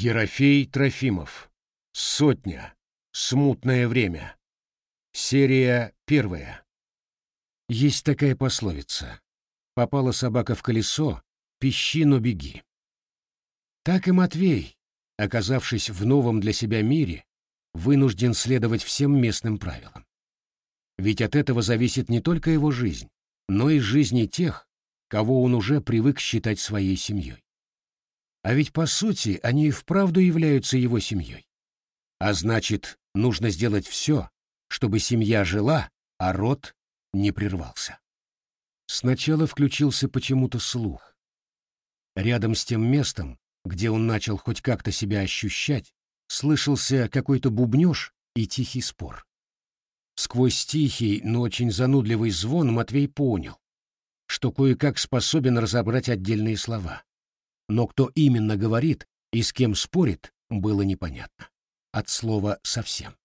Ерофей Трофимов. Сотня. Смутное время. Серия первая. Есть такая пословица. Попала собака в колесо, пищи, но беги. Так и Матвей, оказавшись в новом для себя мире, вынужден следовать всем местным правилам. Ведь от этого зависит не только его жизнь, но и жизни тех, кого он уже привык считать своей семьей. А ведь, по сути, они и вправду являются его семьей. А значит, нужно сделать все, чтобы семья жила, а род не прервался. Сначала включился почему-то слух. Рядом с тем местом, где он начал хоть как-то себя ощущать, слышался какой-то бубнёж и тихий спор. Сквозь тихий, но очень занудливый звон Матвей понял, что кое-как способен разобрать отдельные слова но кто именно говорит и с кем спорит, было непонятно. От слова «совсем».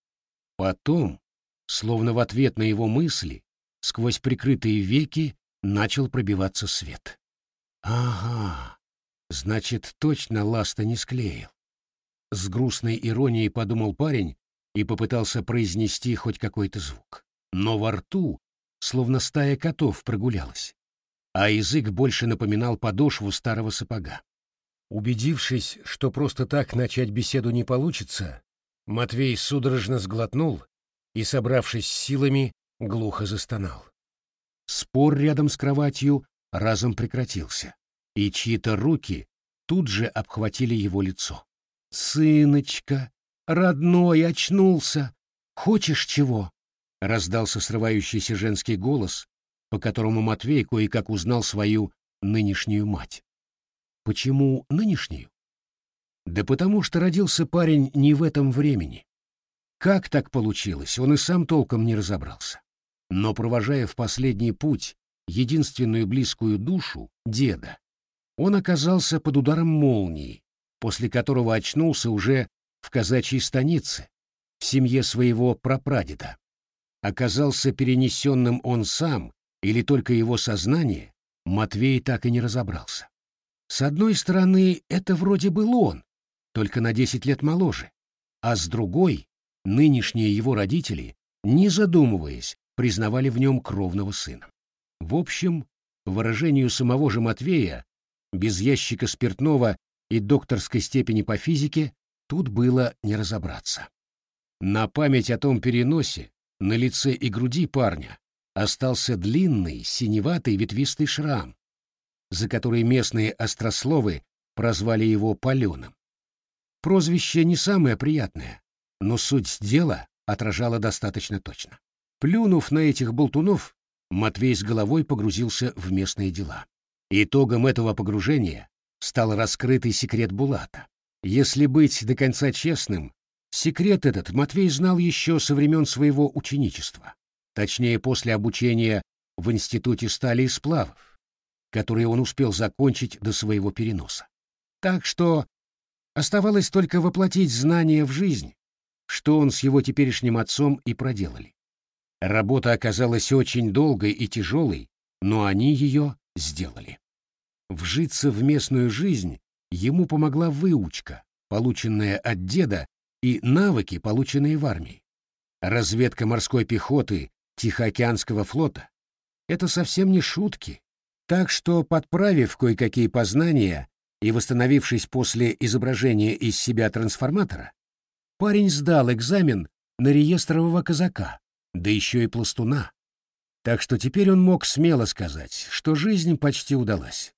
Потом, словно в ответ на его мысли, сквозь прикрытые веки начал пробиваться свет. «Ага, значит, точно ласта не склеил». С грустной иронией подумал парень и попытался произнести хоть какой-то звук. Но во рту словно стая котов прогулялась, а язык больше напоминал подошву старого сапога. Убедившись, что просто так начать беседу не получится, Матвей судорожно сглотнул и, собравшись с силами, глухо застонал. Спор рядом с кроватью разом прекратился, и чьи-то руки тут же обхватили его лицо. «Сыночка, родной, очнулся! Хочешь чего?» — раздался срывающийся женский голос, по которому Матвей кое-как узнал свою нынешнюю мать. Почему нынешнюю? Да потому что родился парень не в этом времени. Как так получилось, он и сам толком не разобрался. Но провожая в последний путь единственную близкую душу, деда, он оказался под ударом молнии, после которого очнулся уже в казачьей станице, в семье своего прапрадеда. Оказался перенесенным он сам или только его сознание, Матвей так и не разобрался. С одной стороны, это вроде был он, только на десять лет моложе, а с другой, нынешние его родители, не задумываясь, признавали в нем кровного сына. В общем, выражению самого же Матвея, без ящика спиртного и докторской степени по физике, тут было не разобраться. На память о том переносе на лице и груди парня остался длинный, синеватый ветвистый шрам, за который местные острословы прозвали его Паленым. Прозвище не самое приятное, но суть дела отражала достаточно точно. Плюнув на этих болтунов, Матвей с головой погрузился в местные дела. Итогом этого погружения стал раскрытый секрет Булата. Если быть до конца честным, секрет этот Матвей знал еще со времен своего ученичества, точнее после обучения в Институте стали и сплавов которые он успел закончить до своего переноса. Так что оставалось только воплотить знания в жизнь, что он с его теперешним отцом и проделали. Работа оказалась очень долгой и тяжелой, но они ее сделали. Вжиться в местную жизнь ему помогла выучка, полученная от деда, и навыки, полученные в армии. Разведка морской пехоты Тихоокеанского флота — это совсем не шутки, так что, подправив кое-какие познания и восстановившись после изображения из себя трансформатора, парень сдал экзамен на реестрового казака, да еще и пластуна. Так что теперь он мог смело сказать, что жизнь почти удалась.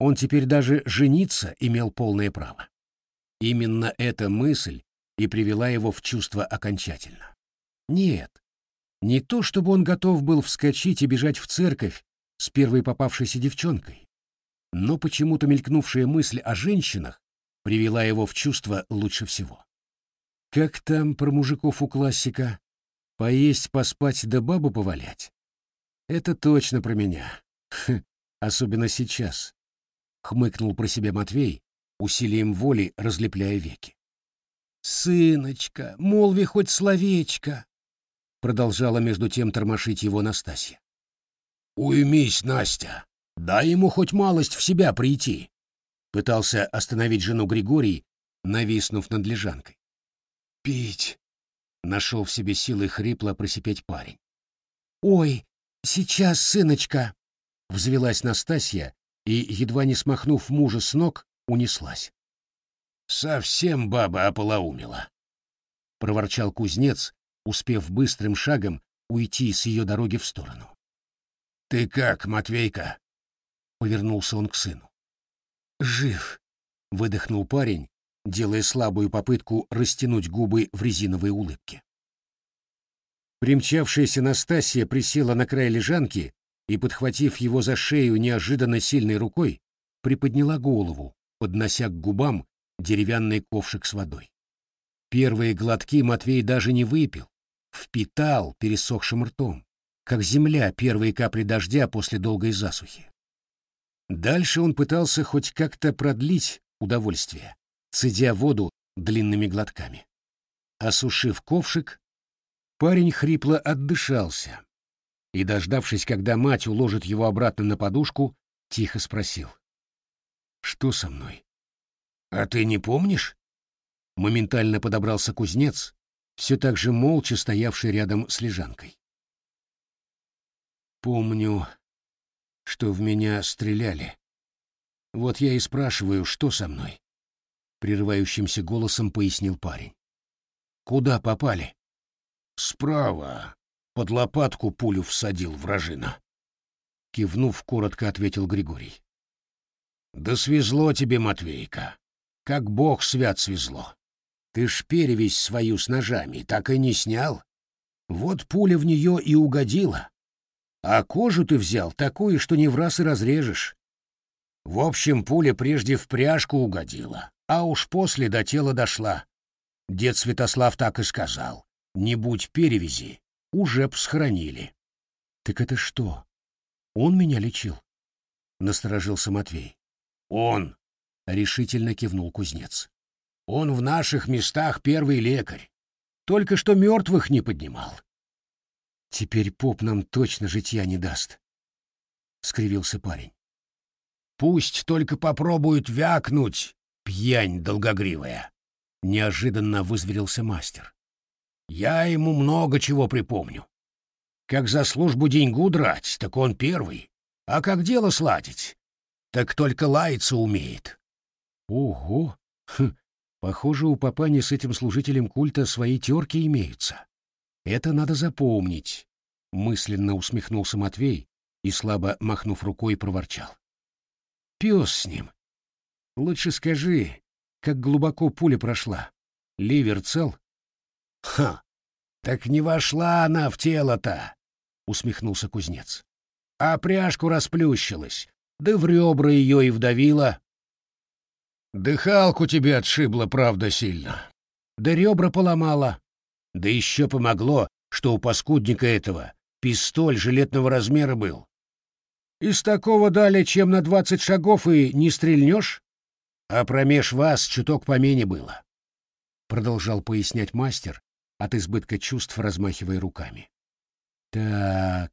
Он теперь даже жениться имел полное право. Именно эта мысль и привела его в чувство окончательно. Нет, не то чтобы он готов был вскочить и бежать в церковь с первой попавшейся девчонкой. Но почему-то мелькнувшая мысль о женщинах привела его в чувство лучше всего. Как там про мужиков у классика? Поесть, поспать да бабу повалять? Это точно про меня. Особенно сейчас. Хмыкнул про себя Матвей, усилием воли разлепляя веки. «Сыночка, молви хоть словечко!» Продолжала между тем тормошить его Настасья. «Уймись, Настя! Дай ему хоть малость в себя прийти!» Пытался остановить жену Григорий, нависнув над лежанкой. «Пить!» — нашел в себе силы хрипло просипеть парень. «Ой, сейчас, сыночка!» — взвелась Настасья и, едва не смахнув мужа с ног, унеслась. «Совсем баба ополоумела!» — проворчал кузнец, успев быстрым шагом уйти с ее дороги в сторону. «Ты как, Матвейка?» — повернулся он к сыну. «Жив!» — выдохнул парень, делая слабую попытку растянуть губы в резиновой улыбке. Примчавшаяся Настасья присела на край лежанки и, подхватив его за шею неожиданно сильной рукой, приподняла голову, поднося к губам деревянный ковшик с водой. Первые глотки Матвей даже не выпил, впитал пересохшим ртом, как земля первые капли дождя после долгой засухи. Дальше он пытался хоть как-то продлить удовольствие, цедя воду длинными глотками. Осушив ковшик, Парень хрипло отдышался и, дождавшись, когда мать уложит его обратно на подушку, тихо спросил. «Что со мной?» «А ты не помнишь?» Моментально подобрался кузнец, все так же молча стоявший рядом с лежанкой. «Помню, что в меня стреляли. Вот я и спрашиваю, что со мной?» Прерывающимся голосом пояснил парень. «Куда попали?» Справа. Под лопатку пулю всадил вражина. Кивнув, коротко ответил Григорий. Да свезло тебе, Матвейка. Как бог свят свезло. Ты ж перевесь свою с ножами так и не снял. Вот пуля в нее и угодила. А кожу ты взял такую, что не в раз и разрежешь. В общем, пуля прежде в пряжку угодила, а уж после до тела дошла. Дед Святослав так и сказал. Не будь перевязи, уже б схоронили. — Так это что? Он меня лечил? — насторожился Матвей. — Он, — решительно кивнул кузнец. — Он в наших местах первый лекарь. Только что мертвых не поднимал. — Теперь поп нам точно житья не даст, — скривился парень. — Пусть только попробуют вякнуть, пьянь долгогривая, — неожиданно вызверился мастер. Я ему много чего припомню. Как за службу деньгу драть, так он первый. А как дело сладить, так только лаяться умеет. Ого! Хм, похоже, у папани с этим служителем культа свои терки имеются. Это надо запомнить. Мысленно усмехнулся Матвей и, слабо махнув рукой, проворчал. Пес с ним. Лучше скажи, как глубоко пуля прошла. Ливер цел? Ха! Так не вошла она в тело-то, усмехнулся кузнец. А пряжку расплющилась, да в ребра ее и вдавила. Дыхалку тебе отшибло, правда, сильно. Да ребра поломала. Да еще помогло, что у паскудника этого пистоль жилетного размера был. Из такого дали, чем на двадцать шагов и не стрельнешь, а промеж вас чуток помене было. Продолжал пояснять мастер, от избытка чувств размахивая руками. Так,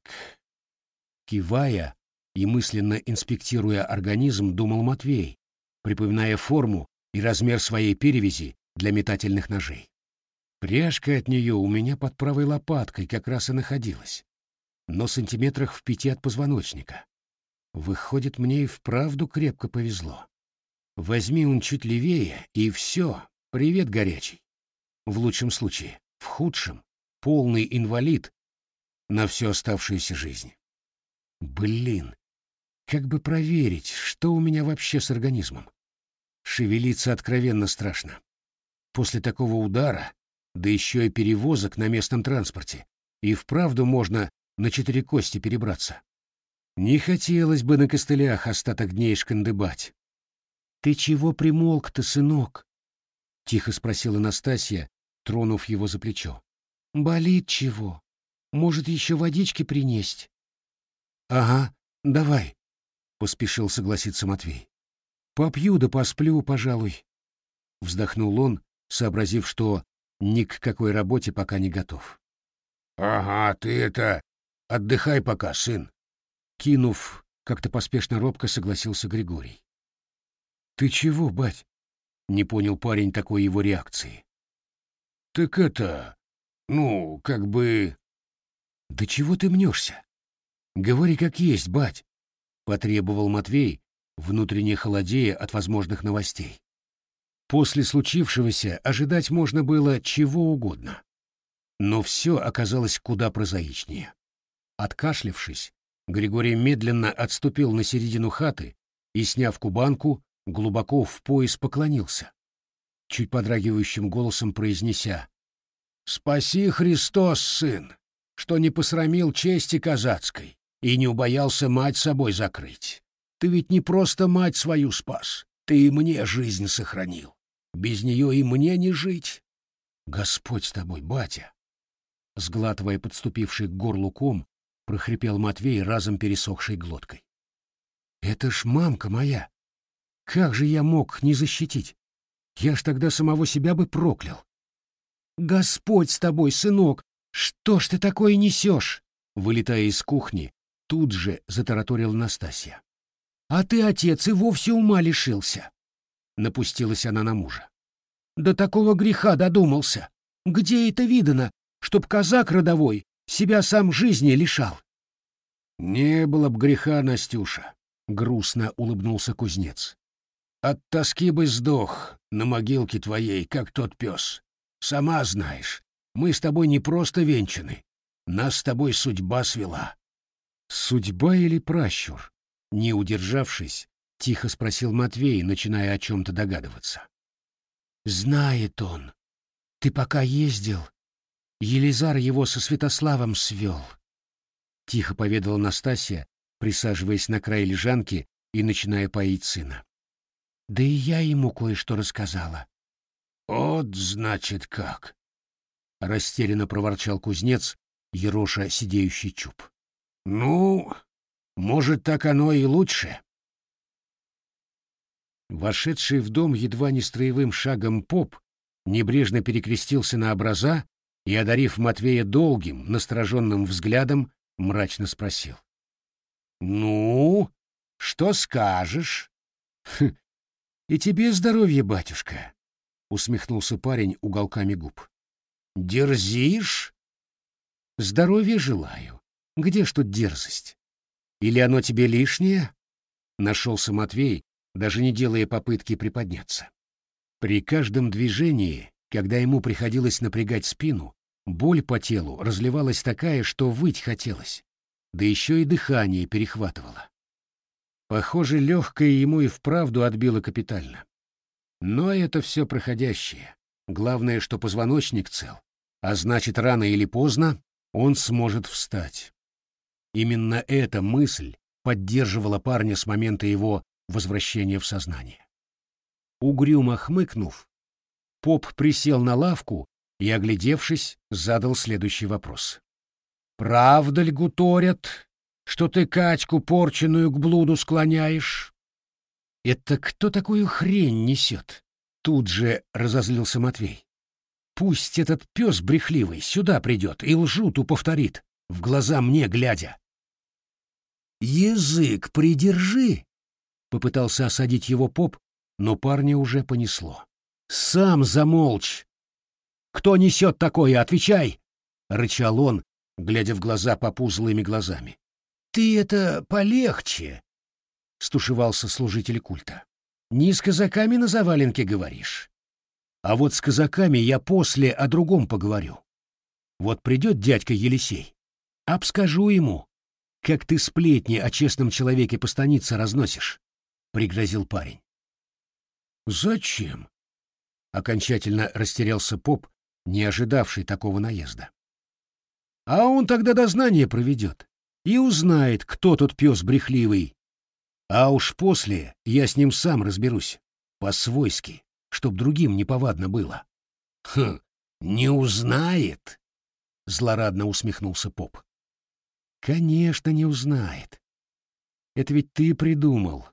кивая и мысленно инспектируя организм, думал Матвей, припоминая форму и размер своей перевязи для метательных ножей. Пряжка от нее у меня под правой лопаткой как раз и находилась, но сантиметрах в пяти от позвоночника. Выходит, мне и вправду крепко повезло. Возьми он чуть левее, и все, привет горячий. В лучшем случае в худшем — полный инвалид на всю оставшуюся жизнь. Блин, как бы проверить, что у меня вообще с организмом? Шевелиться откровенно страшно. После такого удара, да еще и перевозок на местном транспорте, и вправду можно на четыре кости перебраться. Не хотелось бы на костылях остаток дней шкандыбать. — Ты чего примолк-то, сынок? — тихо спросила Настасья, тронув его за плечо. «Болит чего? Может, еще водички принесть?» «Ага, давай», — поспешил согласиться Матвей. «Попью да посплю, пожалуй», — вздохнул он, сообразив, что ни к какой работе пока не готов. «Ага, ты это... Отдыхай пока, сын», — кинув, как-то поспешно робко согласился Григорий. «Ты чего, бать? Не понял парень такой его реакции. «Так это... ну, как бы...» «Да чего ты мнешься? Говори как есть, бать!» — потребовал Матвей, внутренне холодея от возможных новостей. После случившегося ожидать можно было чего угодно. Но все оказалось куда прозаичнее. Откашлившись, Григорий медленно отступил на середину хаты и, сняв кубанку, глубоко в пояс поклонился, чуть подрагивающим голосом произнеся «Спаси, Христос, сын, что не посрамил чести казацкой и не убоялся мать собой закрыть. Ты ведь не просто мать свою спас, ты и мне жизнь сохранил. Без нее и мне не жить. Господь с тобой, батя!» Сглатывая подступивший к горлу ком, прохрипел Матвей разом пересохшей глоткой. «Это ж мамка моя! Как же я мог не защитить? Я ж тогда самого себя бы проклял!» «Господь с тобой, сынок! Что ж ты такое несешь?» Вылетая из кухни, тут же затараторил Настасья. «А ты, отец, и вовсе ума лишился!» Напустилась она на мужа. «До такого греха додумался! Где это видано, чтоб казак родовой себя сам жизни лишал?» «Не было б греха, Настюша!» — грустно улыбнулся кузнец. «От тоски бы сдох на могилке твоей, как тот пес. Сама знаешь, мы с тобой не просто венчаны. Нас с тобой судьба свела. Судьба или пращур? Не удержавшись, тихо спросил Матвей, начиная о чем-то догадываться. Знает он. Ты пока ездил, Елизар его со Святославом свел. Тихо поведала Настасья, присаживаясь на край лежанки и начиная поить сына. Да и я ему кое-что рассказала. «Вот, значит, как!» — растерянно проворчал кузнец, ероша сидеющий чуб. «Ну, может, так оно и лучше?» Вошедший в дом едва не строевым шагом поп небрежно перекрестился на образа и, одарив Матвея долгим, настороженным взглядом, мрачно спросил. «Ну, что скажешь?» «Хм, «И тебе здоровье, батюшка!» — усмехнулся парень уголками губ. «Дерзишь?» «Здоровья желаю. Где ж тут дерзость? Или оно тебе лишнее?» Нашелся Матвей, даже не делая попытки приподняться. При каждом движении, когда ему приходилось напрягать спину, боль по телу разливалась такая, что выть хотелось, да еще и дыхание перехватывало. Похоже, легкое ему и вправду отбило капитально. Но это все проходящее. Главное, что позвоночник цел, а значит, рано или поздно он сможет встать. Именно эта мысль поддерживала парня с момента его возвращения в сознание. Угрюмо хмыкнув, поп присел на лавку и, оглядевшись, задал следующий вопрос. «Правда ли гуторят, что ты Катьку порченую к блуду склоняешь?» «Это кто такую хрень несет?» Тут же разозлился Матвей. «Пусть этот пес брехливый сюда придет и лжуту повторит, в глаза мне глядя». «Язык придержи!» — попытался осадить его поп, но парня уже понесло. «Сам замолчь! Кто несет такое, отвечай!» — рычал он, глядя в глаза попу злыми глазами. «Ты это полегче!» — стушевался служитель культа. «Не с казаками на заваленке говоришь. А вот с казаками я после о другом поговорю. Вот придет дядька Елисей, обскажу ему, как ты сплетни о честном человеке по станице разносишь», — пригрозил парень. «Зачем?» — окончательно растерялся поп, не ожидавший такого наезда. «А он тогда дознание проведет и узнает, кто тот пес брехливый, а уж после я с ним сам разберусь, по-свойски, чтоб другим неповадно было. Хм, не узнает? Злорадно усмехнулся поп. Конечно, не узнает. Это ведь ты придумал.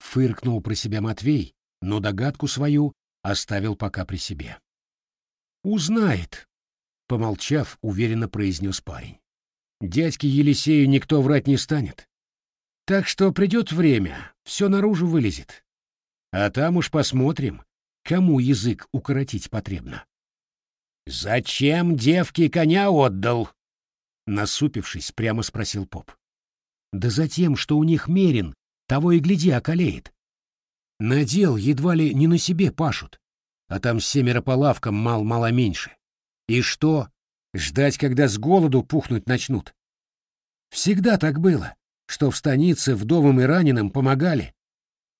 Фыркнул про себя Матвей, но догадку свою оставил пока при себе. Узнает, помолчав, уверенно произнес парень. Дядьке Елисею никто врать не станет. Так что придет время, все наружу вылезет. А там уж посмотрим, кому язык укоротить потребно. «Зачем девке коня отдал?» Насупившись, прямо спросил поп. «Да за тем, что у них мерин, того и гляди околеет. Надел едва ли не на себе пашут, а там семеро по лавкам мал-мало меньше. И что? Ждать, когда с голоду пухнуть начнут? Всегда так было, что в станице вдовам и раненым помогали.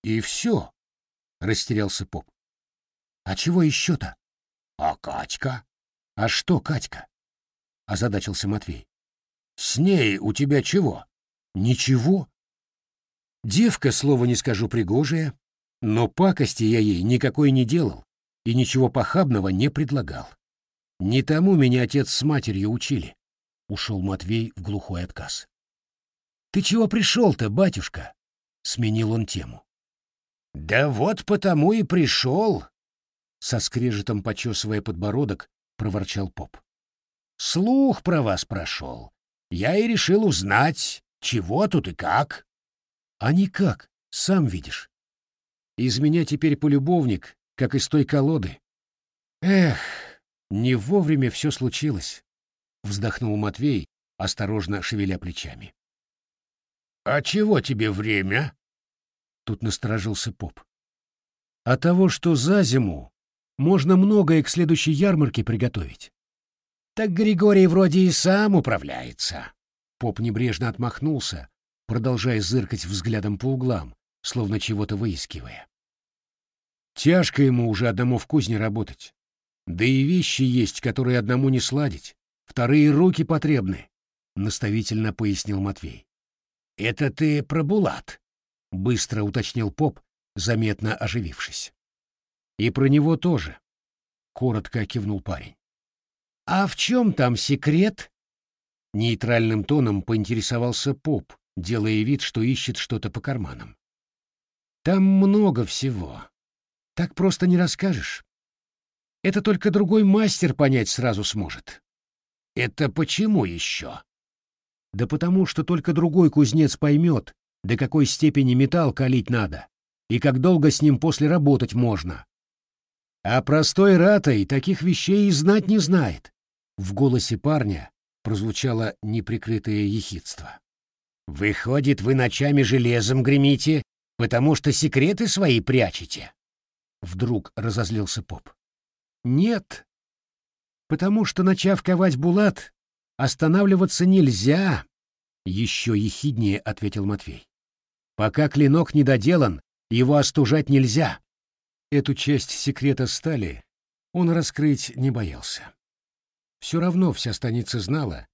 И все, — растерялся поп. А чего еще-то? А Катька? А что Катька? — озадачился Матвей. С ней у тебя чего? Ничего. Девка, слова не скажу, пригожая, но пакости я ей никакой не делал и ничего похабного не предлагал. Не тому меня отец с матерью учили. Ушел Матвей в глухой отказ. «Ты чего пришел-то, батюшка?» — сменил он тему. «Да вот потому и пришел!» Со скрежетом почесывая подбородок, проворчал поп. «Слух про вас прошел. Я и решил узнать, чего тут и как». «А никак, сам видишь. Из меня теперь полюбовник, как из той колоды. Эх, не вовремя все случилось», — вздохнул Матвей, осторожно шевеля плечами. «А чего тебе время?» Тут насторожился поп. «А того, что за зиму можно многое к следующей ярмарке приготовить». «Так Григорий вроде и сам управляется». Поп небрежно отмахнулся, продолжая зыркать взглядом по углам, словно чего-то выискивая. Тяжко ему уже одному в кузне работать. Да и вещи есть, которые одному не сладить. Вторые руки потребны, — наставительно пояснил Матвей. «Это ты про Булат?» — быстро уточнил поп, заметно оживившись. «И про него тоже», — коротко кивнул парень. «А в чем там секрет?» Нейтральным тоном поинтересовался поп, делая вид, что ищет что-то по карманам. «Там много всего. Так просто не расскажешь. Это только другой мастер понять сразу сможет». «Это почему еще?» Да потому что только другой кузнец поймет, до какой степени металл калить надо, и как долго с ним после работать можно. А простой ратой таких вещей и знать не знает. В голосе парня прозвучало неприкрытое ехидство. «Выходит, вы ночами железом гремите, потому что секреты свои прячете?» Вдруг разозлился поп. «Нет, потому что, начав ковать булат, Останавливаться нельзя, — еще ехиднее ответил Матвей. Пока клинок не доделан, его остужать нельзя. Эту часть секрета стали он раскрыть не боялся. Все равно вся станица знала,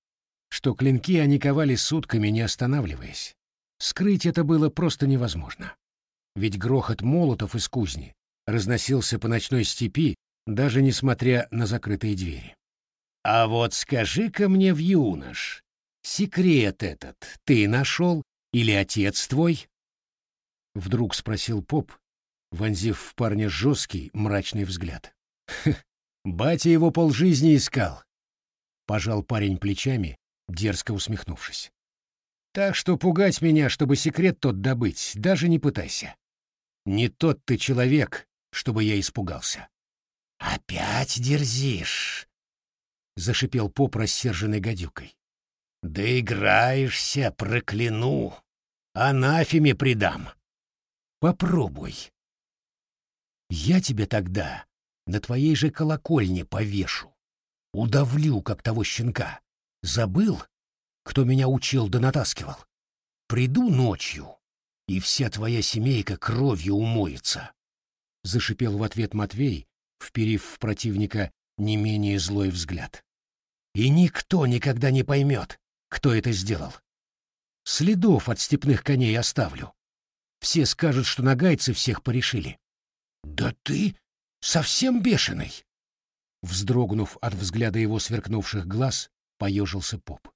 что клинки они ковали сутками, не останавливаясь. Скрыть это было просто невозможно. Ведь грохот молотов из кузни разносился по ночной степи, даже несмотря на закрытые двери. А вот скажи-ка мне в юнош, секрет этот ты нашел или отец твой? Вдруг спросил поп, вонзив в парня жесткий, мрачный взгляд. Батя его полжизни искал. Пожал парень плечами, дерзко усмехнувшись. Так что пугать меня, чтобы секрет тот добыть, даже не пытайся. Не тот ты человек, чтобы я испугался. Опять дерзишь, — зашипел поп рассерженной гадюкой. «Да играешься, прокляну! Анафеме предам! Попробуй! Я тебе тогда на твоей же колокольне повешу, удавлю, как того щенка. Забыл, кто меня учил да натаскивал? Приду ночью, и вся твоя семейка кровью умоется!» Зашипел в ответ Матвей, вперив в противника не менее злой взгляд. И никто никогда не поймет, кто это сделал. Следов от степных коней оставлю. Все скажут, что нагайцы всех порешили. Да ты совсем бешеный! Вздрогнув от взгляда его сверкнувших глаз, поежился поп.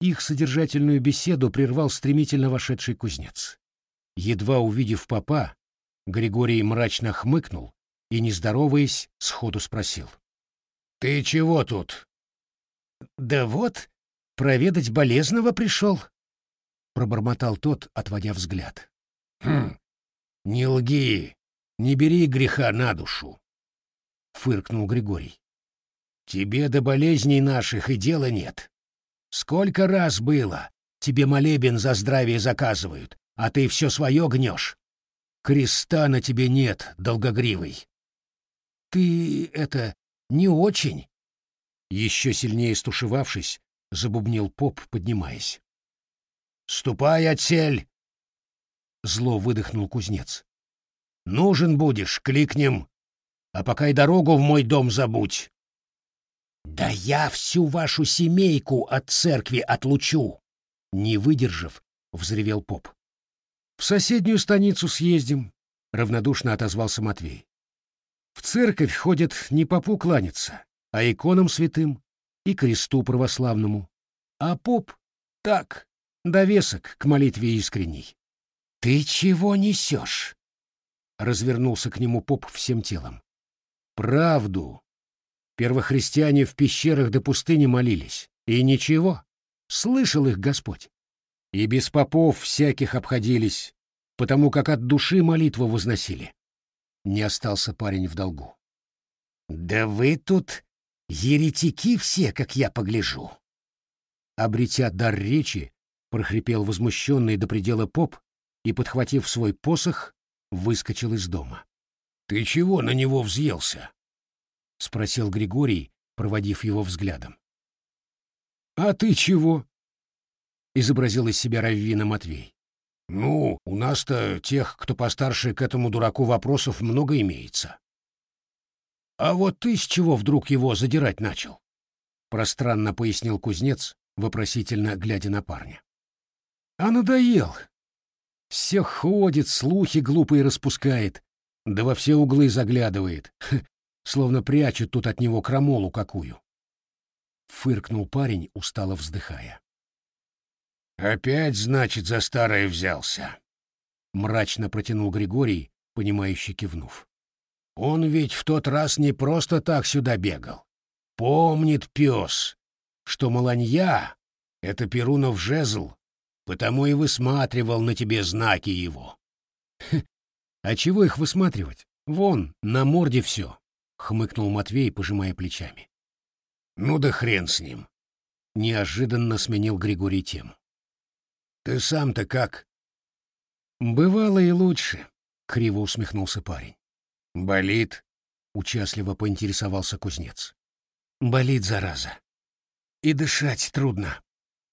Их содержательную беседу прервал стремительно вошедший кузнец. Едва увидев попа, Григорий мрачно хмыкнул и, не здороваясь, сходу спросил. — Ты чего тут? «Да вот, проведать болезного пришел», — пробормотал тот, отводя взгляд. «Хм, не лги, Не бери греха на душу, — фыркнул Григорий. Тебе до болезней наших и дела нет. Сколько раз было, тебе молебен за здравие заказывают, а ты все свое гнешь. Креста на тебе нет, долгогривый. Ты это не очень. Еще сильнее стушевавшись, забубнил поп, поднимаясь. «Ступай, отсель!» Зло выдохнул кузнец. «Нужен будешь, кликнем, а пока и дорогу в мой дом забудь». «Да я всю вашу семейку от церкви отлучу!» Не выдержав, взревел поп. «В соседнюю станицу съездим», — равнодушно отозвался Матвей. «В церковь ходят не попу кланяться, а иконам святым и кресту православному. А поп — так, довесок к молитве искренней». «Ты чего несешь?» — развернулся к нему поп всем телом. «Правду. Первохристиане в пещерах до пустыни молились. И ничего. Слышал их Господь. И без попов всяких обходились, потому как от души молитву возносили. Не остался парень в долгу. «Да вы тут еретики все, как я погляжу!» Обретя дар речи, прохрипел возмущенный до предела поп и, подхватив свой посох, выскочил из дома. «Ты чего на него взъелся?» — спросил Григорий, проводив его взглядом. «А ты чего?» — изобразил из себя Раввина Матвей. «Ну, у нас-то тех, кто постарше к этому дураку вопросов много имеется». «А вот ты с чего вдруг его задирать начал?» — пространно пояснил кузнец, вопросительно глядя на парня. «А надоел. Все ходит, слухи глупые распускает, да во все углы заглядывает, словно прячет тут от него крамолу какую». Фыркнул парень, устало вздыхая. «Опять, значит, за старое взялся», — мрачно протянул Григорий, понимающе кивнув. «Он ведь в тот раз не просто так сюда бегал. Помнит пес, что маланья — это Перунов жезл, потому и высматривал на тебе знаки его». «А чего их высматривать? Вон, на морде все», — хмыкнул Матвей, пожимая плечами. «Ну да хрен с ним», — неожиданно сменил Григорий тему. Ты сам-то как? Бывало и лучше, криво усмехнулся парень. Болит? Участливо поинтересовался кузнец. Болит, зараза. И дышать трудно,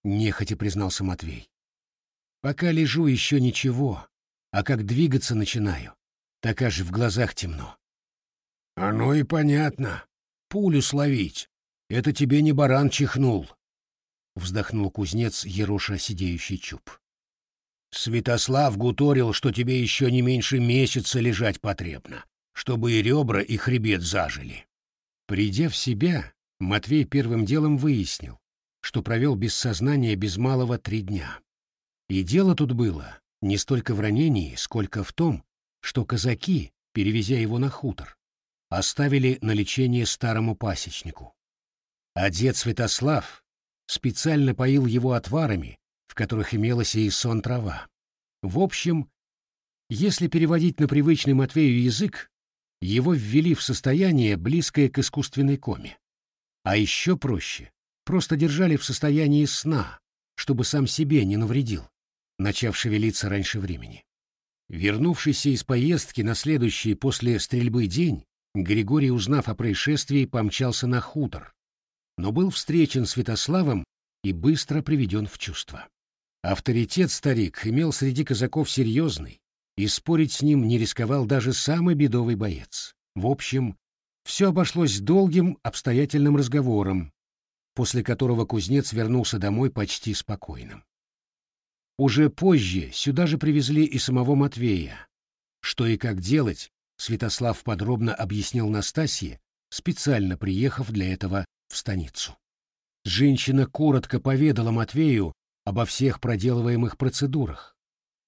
нехотя признался Матвей. Пока лежу, еще ничего, а как двигаться начинаю, так аж в глазах темно. Оно и понятно. Пулю словить. Это тебе не баран чихнул, — вздохнул кузнец, ероша сидеющий чуб. «Святослав гуторил, что тебе еще не меньше месяца лежать потребно, чтобы и ребра, и хребет зажили». Придя в себя, Матвей первым делом выяснил, что провел без сознания без малого три дня. И дело тут было не столько в ранении, сколько в том, что казаки, перевезя его на хутор, оставили на лечение старому пасечнику. А дед Святослав, специально поил его отварами, в которых имелась и сон трава. В общем, если переводить на привычный Матвею язык, его ввели в состояние, близкое к искусственной коме. А еще проще, просто держали в состоянии сна, чтобы сам себе не навредил, начав шевелиться раньше времени. Вернувшийся из поездки на следующий после стрельбы день, Григорий, узнав о происшествии, помчался на хутор, но был встречен Святославом и быстро приведен в чувство. Авторитет старик имел среди казаков серьезный, и спорить с ним не рисковал даже самый бедовый боец. В общем, все обошлось долгим обстоятельным разговором, после которого кузнец вернулся домой почти спокойным. Уже позже сюда же привезли и самого Матвея. Что и как делать, Святослав подробно объяснил Настасье, специально приехав для этого в станицу. Женщина коротко поведала Матвею обо всех проделываемых процедурах,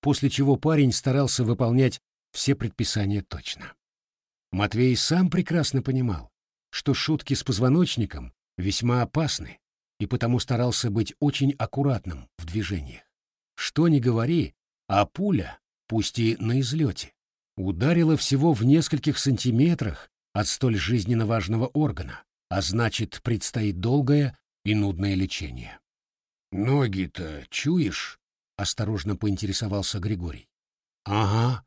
после чего парень старался выполнять все предписания точно. Матвей сам прекрасно понимал, что шутки с позвоночником весьма опасны, и потому старался быть очень аккуратным в движениях. Что ни говори, а пуля, пусть и на излете, ударила всего в нескольких сантиметрах от столь жизненно важного органа, а значит, предстоит долгое и нудное лечение. «Ноги-то чуешь?» — осторожно поинтересовался Григорий. «Ага,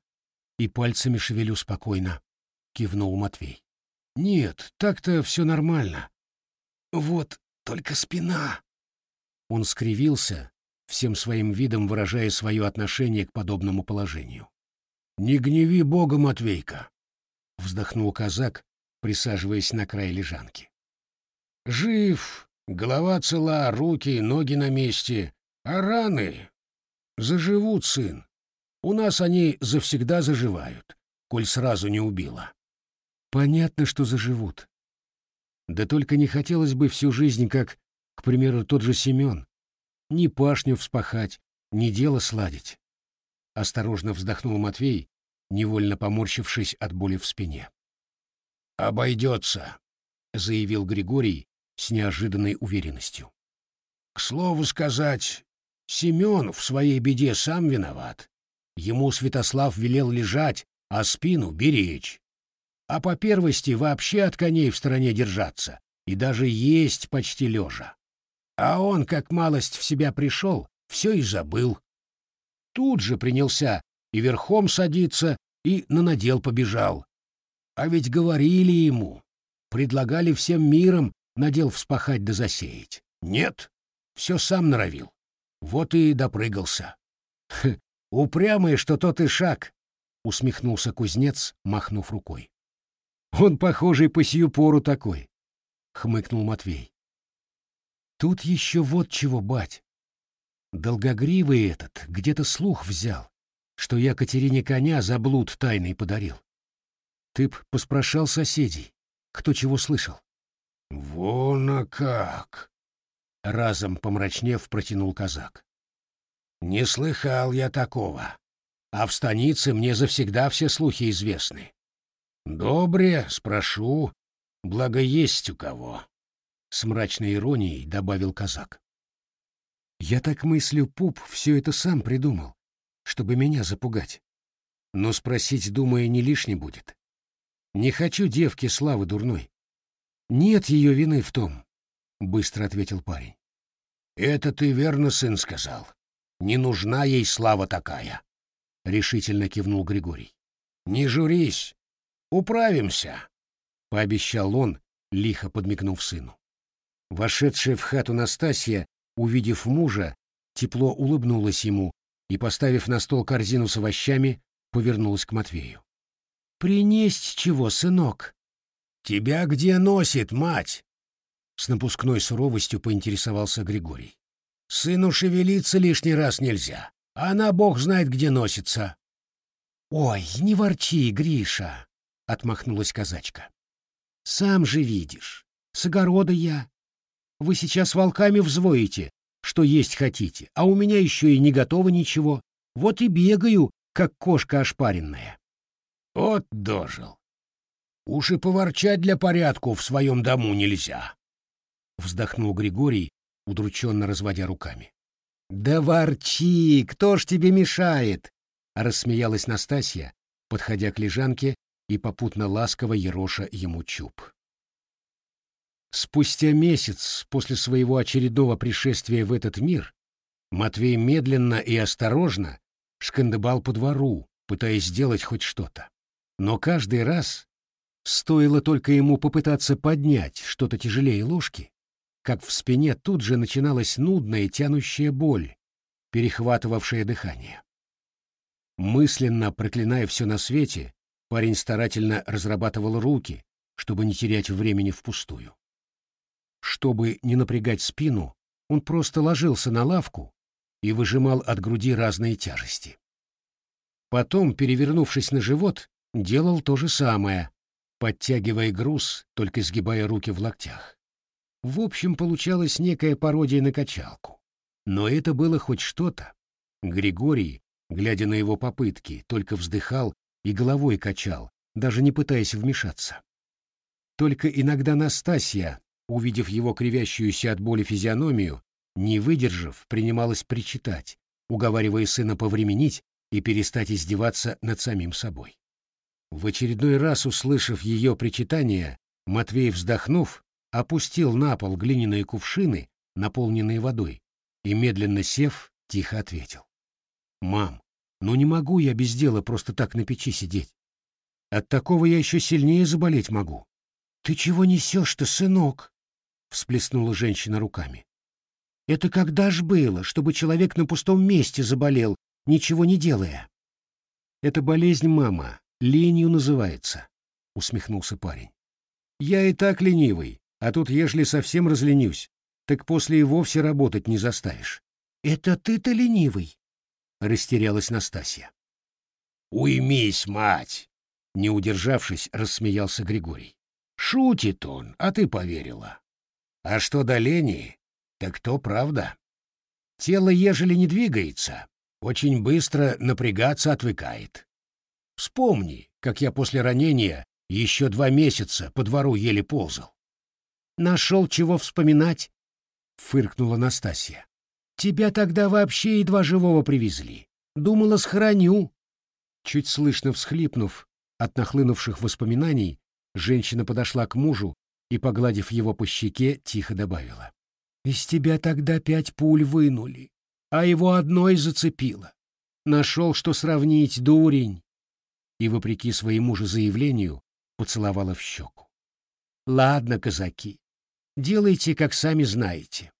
и пальцами шевелю спокойно», — кивнул Матвей. «Нет, так-то все нормально. Вот только спина». Он скривился, всем своим видом выражая свое отношение к подобному положению. «Не гневи Бога, Матвейка!» — вздохнул казак, присаживаясь на край лежанки. «Жив, голова цела, руки, ноги на месте, а раны заживут, сын. У нас они завсегда заживают, коль сразу не убило». «Понятно, что заживут. Да только не хотелось бы всю жизнь, как, к примеру, тот же Семен, ни пашню вспахать, ни дело сладить. Осторожно вздохнул Матвей, невольно поморщившись от боли в спине. «Обойдется», — заявил Григорий с неожиданной уверенностью. «К слову сказать, Семен в своей беде сам виноват. Ему Святослав велел лежать, а спину беречь. А по первости вообще от коней в стороне держаться и даже есть почти лежа. А он, как малость в себя пришел, все и забыл. Тут же принялся и верхом садиться, и на надел побежал. А ведь говорили ему, предлагали всем миром надел вспахать да засеять. Нет, все сам норовил. Вот и допрыгался. — Упрямый, что тот и шаг, — усмехнулся кузнец, махнув рукой. — Он, похожий по сию пору такой, — хмыкнул Матвей. Тут еще вот чего, бать. Долгогривый этот где-то слух взял, что я Катерине коня за блуд тайный подарил. Ты б поспрашал соседей, кто чего слышал. — Вон а как! — разом помрачнев протянул казак. — Не слыхал я такого, а в станице мне завсегда все слухи известны. Добре, спрошу, благо есть у кого с мрачной иронией добавил казак. Я так мыслю, пуп все это сам придумал, чтобы меня запугать. Но спросить, думая, не лишне будет. Не хочу девки славы дурной. Нет ее вины в том, — быстро ответил парень. Это ты верно, сын, сказал. Не нужна ей слава такая, — решительно кивнул Григорий. Не журись, управимся, — пообещал он, лихо подмигнув сыну. Вошедшая в хату Настасья, увидев мужа, тепло улыбнулась ему и, поставив на стол корзину с овощами, повернулась к Матвею. «Принесть чего, сынок?» «Тебя где носит, мать?» С напускной суровостью поинтересовался Григорий. «Сыну шевелиться лишний раз нельзя. Она бог знает, где носится». «Ой, не ворчи, Гриша!» — отмахнулась казачка. «Сам же видишь, с огорода я, вы сейчас волками взвоите, что есть хотите, а у меня еще и не готово ничего. Вот и бегаю, как кошка ошпаренная. Вот дожил. Уж и поворчать для порядку в своем дому нельзя. Вздохнул Григорий, удрученно разводя руками. Да ворчи, кто ж тебе мешает? Рассмеялась Настасья, подходя к лежанке и попутно ласково ероша ему чуб. Спустя месяц после своего очередного пришествия в этот мир Матвей медленно и осторожно шкандыбал по двору, пытаясь сделать хоть что-то. Но каждый раз, стоило только ему попытаться поднять что-то тяжелее ложки, как в спине тут же начиналась нудная тянущая боль, перехватывавшая дыхание. Мысленно проклиная все на свете, парень старательно разрабатывал руки, чтобы не терять времени впустую. Чтобы не напрягать спину, он просто ложился на лавку и выжимал от груди разные тяжести. Потом, перевернувшись на живот, делал то же самое, подтягивая груз, только сгибая руки в локтях. В общем, получалась некая пародия на качалку. Но это было хоть что-то. Григорий, глядя на его попытки, только вздыхал и головой качал, даже не пытаясь вмешаться. Только иногда Настасья увидев его кривящуюся от боли физиономию, не выдержав, принималась причитать, уговаривая сына повременить и перестать издеваться над самим собой. В очередной раз услышав ее причитание, Матвей, вздохнув, опустил на пол глиняные кувшины, наполненные водой, и, медленно сев, тихо ответил. «Мам, ну не могу я без дела просто так на печи сидеть. От такого я еще сильнее заболеть могу». «Ты чего несешь-то, сынок?» — всплеснула женщина руками. «Это когда ж было, чтобы человек на пустом месте заболел, ничего не делая?» «Это болезнь, мама, ленью называется», — усмехнулся парень. «Я и так ленивый, а тут, ежели совсем разленюсь, так после и вовсе работать не заставишь». «Это ты-то ленивый?» — растерялась Настасья. «Уймись, мать!» — не удержавшись, рассмеялся Григорий. «Шутит он, а ты поверила. А что до лени, так то правда. Тело, ежели не двигается, очень быстро напрягаться отвыкает. Вспомни, как я после ранения еще два месяца по двору еле ползал. «Нашел чего вспоминать?» — фыркнула Настасья. «Тебя тогда вообще едва живого привезли. Думала, схороню». Чуть слышно всхлипнув от нахлынувших воспоминаний, женщина подошла к мужу и, погладив его по щеке, тихо добавила. «Из тебя тогда пять пуль вынули, а его одной зацепило. Нашел, что сравнить, дурень!» И, вопреки своему же заявлению, поцеловала в щеку. «Ладно, казаки, делайте, как сами знаете».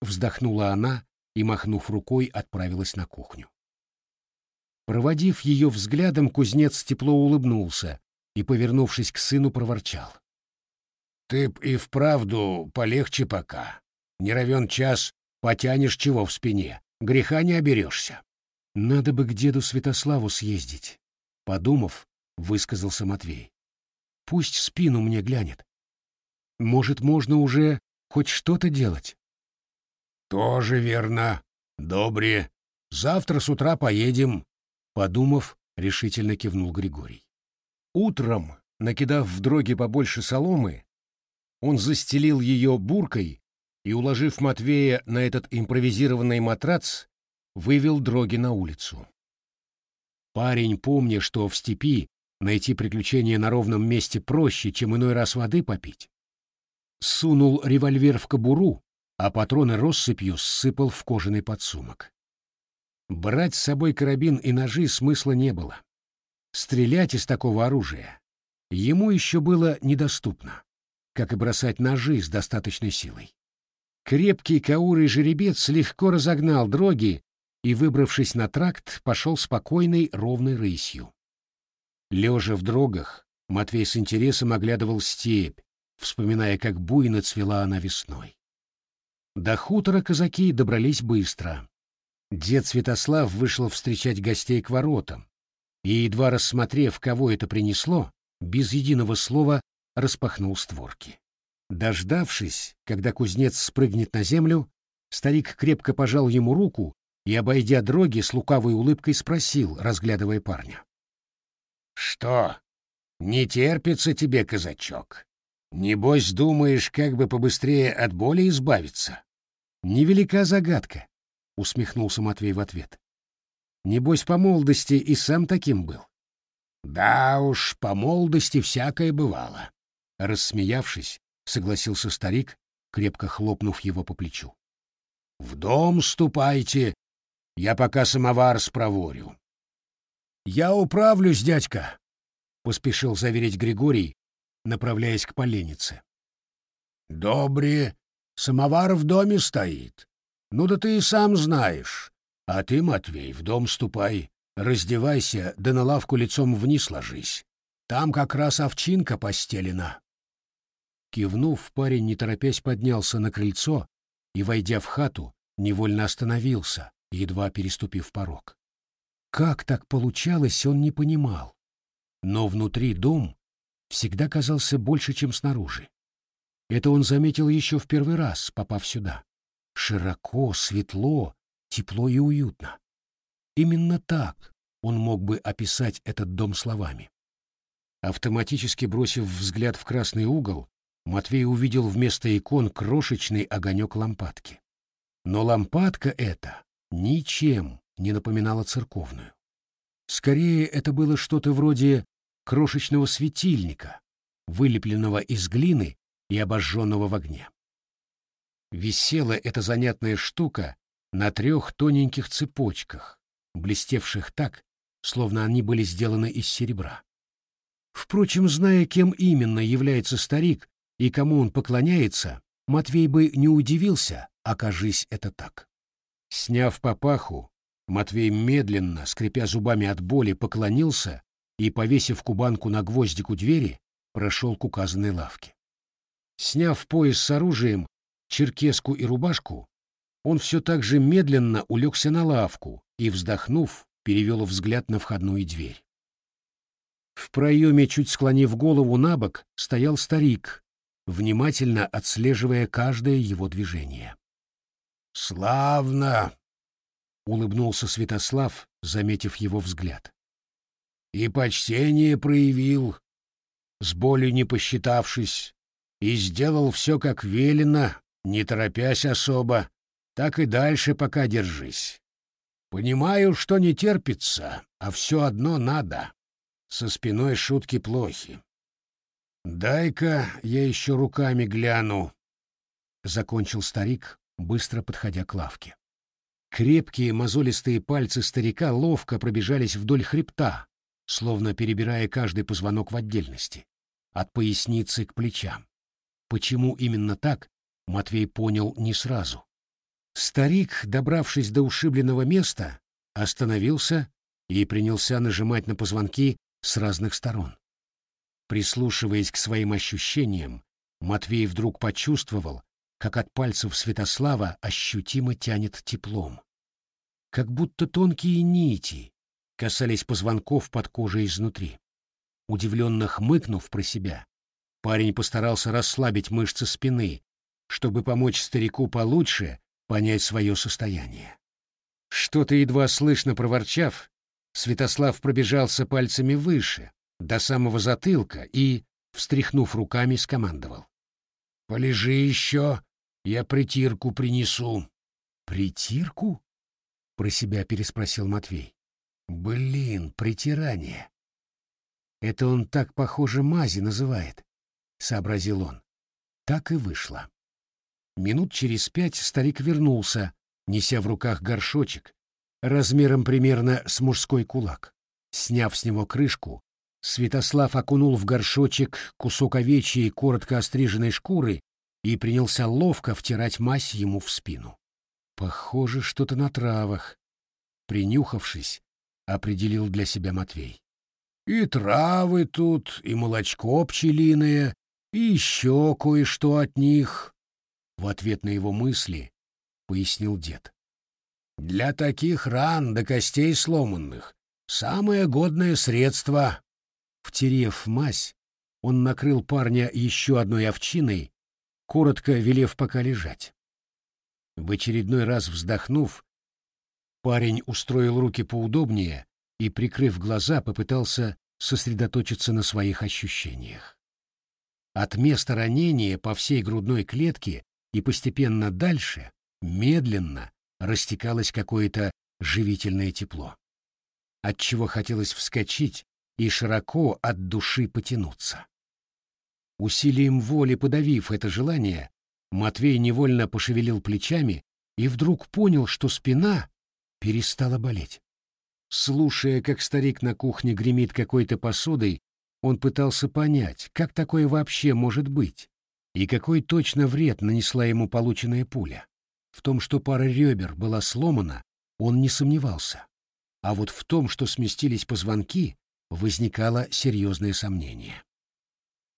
Вздохнула она и, махнув рукой, отправилась на кухню. Проводив ее взглядом, кузнец тепло улыбнулся и, повернувшись к сыну, проворчал. «Ты б и вправду полегче пока. Не равен час, потянешь чего в спине, греха не оберешься». «Надо бы к деду Святославу съездить», — подумав, высказался Матвей. «Пусть спину мне глянет. Может, можно уже хоть что-то делать?» «Тоже верно. Добре. Завтра с утра поедем», — подумав, решительно кивнул Григорий. Утром, накидав в дроги побольше соломы, он застелил ее буркой и, уложив Матвея на этот импровизированный матрац, вывел дроги на улицу. Парень, помня, что в степи найти приключения на ровном месте проще, чем иной раз воды попить, сунул револьвер в кобуру, а патроны россыпью сыпал в кожаный подсумок. Брать с собой карабин и ножи смысла не было. Стрелять из такого оружия ему еще было недоступно, как и бросать ножи с достаточной силой. Крепкий каурый жеребец легко разогнал дроги и, выбравшись на тракт, пошел спокойной ровной рысью. Лежа в дрогах, Матвей с интересом оглядывал степь, вспоминая, как буйно цвела она весной. До хутора казаки добрались быстро. Дед Святослав вышел встречать гостей к воротам, и, едва рассмотрев, кого это принесло, без единого слова распахнул створки. Дождавшись, когда кузнец спрыгнет на землю, старик крепко пожал ему руку и, обойдя дроги, с лукавой улыбкой спросил, разглядывая парня. — Что, не терпится тебе, казачок? Небось, думаешь, как бы побыстрее от боли избавиться? — Невелика загадка, — усмехнулся Матвей в ответ. Небось, по молодости и сам таким был. Да уж, по молодости всякое бывало. Рассмеявшись, согласился старик, крепко хлопнув его по плечу. В дом ступайте, я пока самовар спроворю. Я управлюсь, дядька, поспешил заверить Григорий, направляясь к поленнице. Добре, самовар в доме стоит. Ну да ты и сам знаешь, а ты, Матвей, в дом ступай, раздевайся, да на лавку лицом вниз ложись. Там как раз овчинка постелена. Кивнув, парень, не торопясь, поднялся на крыльцо и, войдя в хату, невольно остановился, едва переступив порог. Как так получалось, он не понимал. Но внутри дом всегда казался больше, чем снаружи. Это он заметил еще в первый раз, попав сюда. Широко, светло тепло и уютно. Именно так он мог бы описать этот дом словами. Автоматически бросив взгляд в красный угол, Матвей увидел вместо икон крошечный огонек лампадки. Но лампадка эта ничем не напоминала церковную. Скорее, это было что-то вроде крошечного светильника, вылепленного из глины и обожженного в огне. Висела эта занятная штука на трех тоненьких цепочках, блестевших так, словно они были сделаны из серебра. Впрочем, зная, кем именно является старик и кому он поклоняется, Матвей бы не удивился, окажись это так. Сняв папаху, Матвей медленно, скрипя зубами от боли, поклонился и, повесив кубанку на гвоздик у двери, прошел к указанной лавке. Сняв пояс с оружием, черкеску и рубашку, он все так же медленно улегся на лавку и, вздохнув, перевел взгляд на входную дверь. В проеме, чуть склонив голову на бок, стоял старик, внимательно отслеживая каждое его движение. «Славно!» — улыбнулся Святослав, заметив его взгляд. «И почтение проявил, с болью не посчитавшись, и сделал все как велено, не торопясь особо, так и дальше пока держись. Понимаю, что не терпится, а все одно надо. Со спиной шутки плохи. Дай-ка я еще руками гляну, — закончил старик, быстро подходя к лавке. Крепкие мозолистые пальцы старика ловко пробежались вдоль хребта, словно перебирая каждый позвонок в отдельности, от поясницы к плечам. Почему именно так, Матвей понял не сразу. Старик, добравшись до ушибленного места, остановился и принялся нажимать на позвонки с разных сторон. Прислушиваясь к своим ощущениям, Матвей вдруг почувствовал, как от пальцев Святослава ощутимо тянет теплом. Как будто тонкие нити касались позвонков под кожей изнутри. Удивленно хмыкнув про себя, парень постарался расслабить мышцы спины, чтобы помочь старику получше понять свое состояние. Что-то едва слышно проворчав, Святослав пробежался пальцами выше, до самого затылка и, встряхнув руками, скомандовал. «Полежи еще, я притирку принесу». «Притирку?» — про себя переспросил Матвей. «Блин, притирание». «Это он так, похоже, мази называет», — сообразил он. Так и вышло. Минут через пять старик вернулся, неся в руках горшочек, размером примерно с мужской кулак. Сняв с него крышку, Святослав окунул в горшочек кусок овечьей коротко остриженной шкуры и принялся ловко втирать мазь ему в спину. Похоже, что-то на травах. Принюхавшись, определил для себя Матвей. И травы тут, и молочко пчелиное, и еще кое-что от них. В ответ на его мысли пояснил дед. Для таких ран до костей сломанных самое годное средство. Втерев мазь, он накрыл парня еще одной овчиной, коротко велев пока лежать. В очередной раз вздохнув, парень устроил руки поудобнее и, прикрыв глаза, попытался сосредоточиться на своих ощущениях. От места ранения по всей грудной клетке и постепенно дальше, медленно, растекалось какое-то живительное тепло, от чего хотелось вскочить и широко от души потянуться. Усилием воли подавив это желание, Матвей невольно пошевелил плечами и вдруг понял, что спина перестала болеть. Слушая, как старик на кухне гремит какой-то посудой, он пытался понять, как такое вообще может быть, и какой точно вред нанесла ему полученная пуля. В том, что пара ребер была сломана, он не сомневался. А вот в том, что сместились позвонки, возникало серьезное сомнение.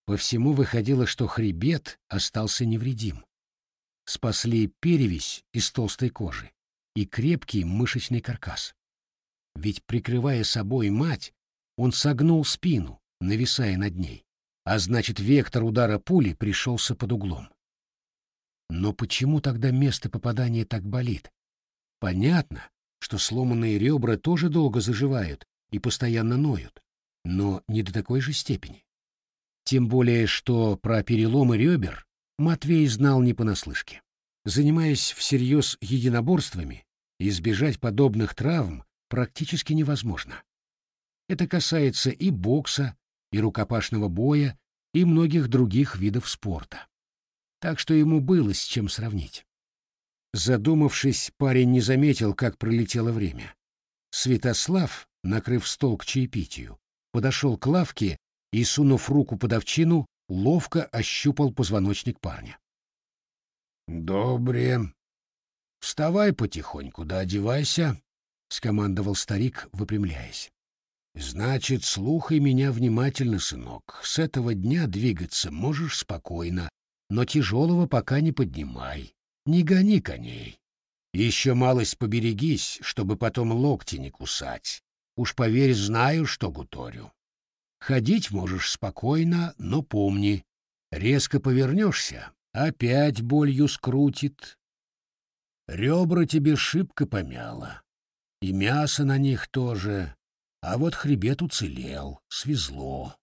По всему выходило, что хребет остался невредим. Спасли перевесь из толстой кожи и крепкий мышечный каркас. Ведь, прикрывая собой мать, он согнул спину, нависая над ней а значит, вектор удара пули пришелся под углом. Но почему тогда место попадания так болит? Понятно, что сломанные ребра тоже долго заживают и постоянно ноют, но не до такой же степени. Тем более, что про переломы ребер Матвей знал не понаслышке. Занимаясь всерьез единоборствами, избежать подобных травм практически невозможно. Это касается и бокса, и рукопашного боя, и многих других видов спорта. Так что ему было с чем сравнить. Задумавшись, парень не заметил, как пролетело время. Святослав, накрыв стол к чаепитию, подошел к лавке и, сунув руку под овчину, ловко ощупал позвоночник парня. «Добре. Вставай потихоньку, да одевайся», — скомандовал старик, выпрямляясь. «Значит, слухай меня внимательно, сынок. С этого дня двигаться можешь спокойно, но тяжелого пока не поднимай. Не гони коней. Еще малость поберегись, чтобы потом локти не кусать. Уж поверь, знаю, что гуторю. Ходить можешь спокойно, но помни, резко повернешься, опять болью скрутит. Ребра тебе шибко помяло, и мясо на них тоже, а вот хребет уцелел, свезло.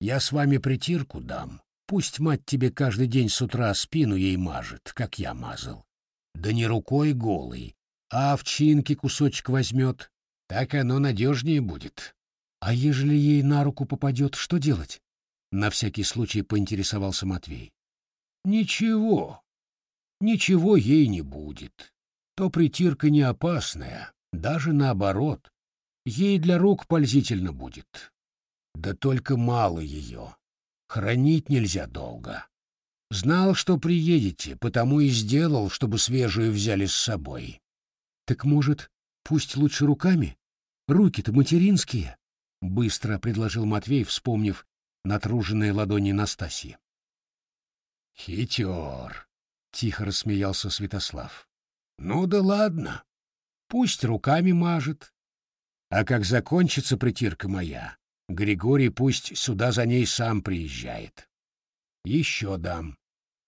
Я с вами притирку дам, Пусть мать тебе каждый день с утра спину ей мажет, как я мазал. Да не рукой голой, а овчинки кусочек возьмет. Так оно надежнее будет. А ежели ей на руку попадет, что делать? На всякий случай поинтересовался Матвей. Ничего. Ничего ей не будет. То притирка не опасная, даже наоборот. Ей для рук пользительно будет. Да только мало ее. Хранить нельзя долго. Знал, что приедете, потому и сделал, чтобы свежую взяли с собой. Так, может, пусть лучше руками? Руки-то материнские, — быстро предложил Матвей, вспомнив натруженные ладони Настасьи. Хитер, — тихо рассмеялся Святослав. Ну да ладно, пусть руками мажет. А как закончится притирка моя, Григорий пусть сюда за ней сам приезжает. Еще дам.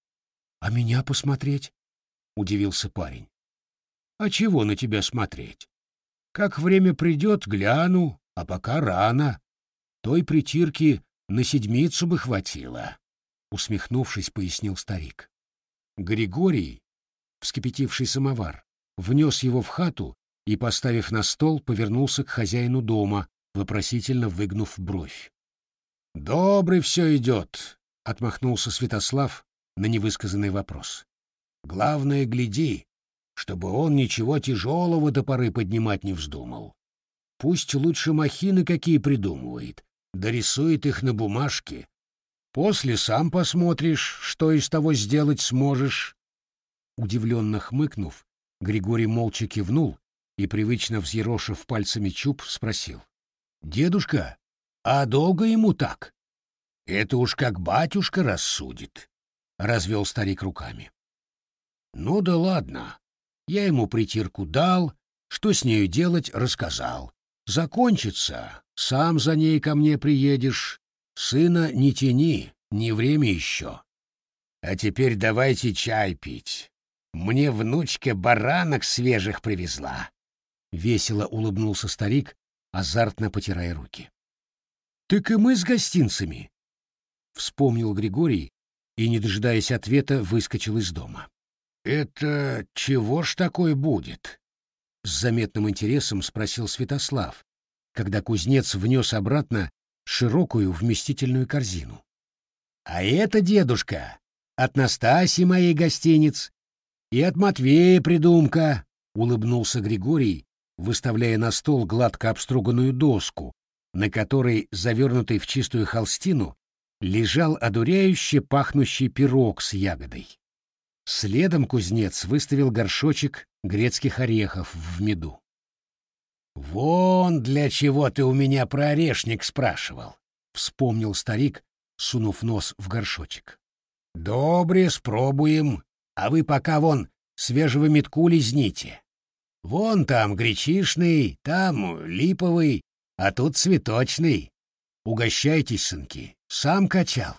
— А меня посмотреть? — удивился парень. — А чего на тебя смотреть? Как время придет, гляну, а пока рано. Той притирки на седмицу бы хватило, — усмехнувшись, пояснил старик. Григорий, вскипятивший самовар, внес его в хату и, поставив на стол, повернулся к хозяину дома, вопросительно выгнув бровь. «Добрый все идет», — отмахнулся Святослав на невысказанный вопрос. «Главное, гляди, чтобы он ничего тяжелого до поры поднимать не вздумал. Пусть лучше махины какие придумывает, дорисует их на бумажке. После сам посмотришь, что из того сделать сможешь». Удивленно хмыкнув, Григорий молча кивнул и, привычно взъерошив пальцами чуб, спросил. Дедушка, а долго ему так? Это уж как батюшка рассудит, — развел старик руками. Ну да ладно, я ему притирку дал, что с нею делать, рассказал. Закончится, сам за ней ко мне приедешь. Сына не тяни, не время еще. А теперь давайте чай пить. Мне внучка баранок свежих привезла. Весело улыбнулся старик, азартно потирая руки. «Так и мы с гостинцами!» — вспомнил Григорий и, не дожидаясь ответа, выскочил из дома. «Это чего ж такое будет?» — с заметным интересом спросил Святослав, когда кузнец внес обратно широкую вместительную корзину. «А это, дедушка, от Настаси моей гостиниц и от Матвея придумка», — улыбнулся Григорий, выставляя на стол гладко обструганную доску, на которой, завернутый в чистую холстину, лежал одуряюще пахнущий пирог с ягодой. Следом кузнец выставил горшочек грецких орехов в меду. «Вон для чего ты у меня про орешник спрашивал», — вспомнил старик, сунув нос в горшочек. «Добре, спробуем, а вы пока вон свежего метку лизните. Вон там гречишный, там липовый, а тут цветочный. Угощайтесь, сынки, сам качал.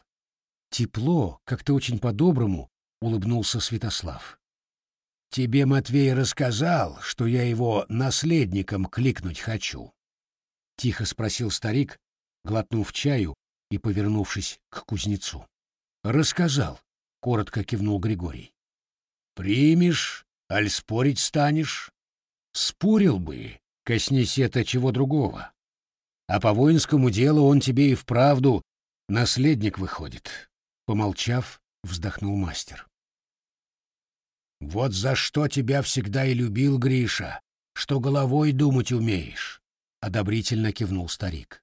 Тепло, как-то очень по-доброму, улыбнулся Святослав. Тебе Матвей рассказал, что я его наследником кликнуть хочу. Тихо спросил старик, глотнув чаю и повернувшись к кузнецу. Рассказал, коротко кивнул Григорий. Примешь, аль спорить станешь? Спорил бы, коснись это чего другого. А по воинскому делу он тебе и вправду наследник выходит. Помолчав, вздохнул мастер. Вот за что тебя всегда и любил Гриша, что головой думать умеешь, одобрительно кивнул старик.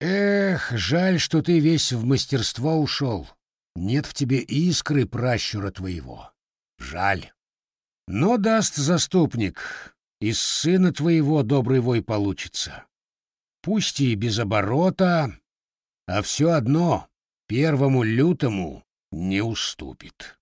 Эх, жаль, что ты весь в мастерство ушел. Нет в тебе искры пращура твоего. Жаль. Но даст заступник, из сына твоего добрый вой получится. Пусть и без оборота, а все одно первому лютому не уступит.